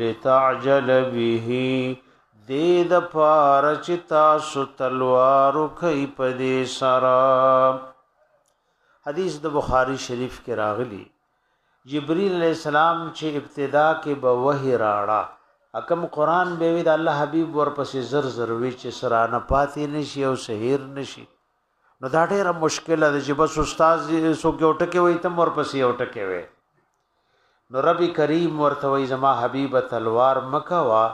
لتعجل به دې د پار چې تاسو تلوار کوي په دې سره حدیث د بخاری شریف کې راغلی جبرئیل علیہ السلام چې ابتدا کې به وحی راړه اکم قران به وی د الله حبیب ورپسې زر زر وی چې سرانه پاتې نشي او شهیر نشي نو دا ډیره مشکله ده چې بس استاد سو کې وټکه وي تم ورپسې وټکه وي نو رب کریم ورته وای زما حبیب تلوار مکوا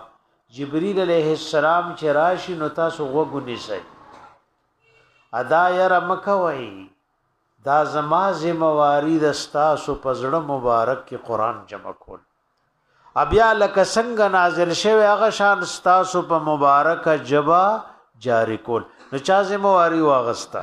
جبرئیل علیه السلام چې راشي نو تاسو وګونی سئ ادا ير مکوي دا زما ذمہواری د ستاسو پزړه مبارک کې قران جمع کول ابیا لکه څنګه نازل شوی هغه شان ستاسو په مبارک جبا جاری کول نو چا ذمہواری واغستا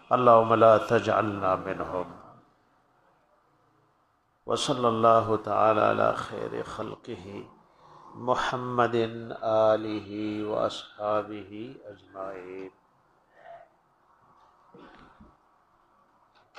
اللهم لا تجعلنا منهم وصلى الله تعالی علی خیر خلقه محمد آله واصحابه اجمعین